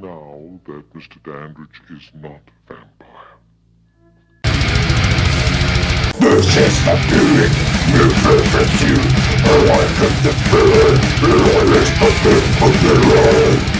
now that Mr. Dandrige is not a vampire. This is the period you perfect you. I like the feeling. It always puts it on their own.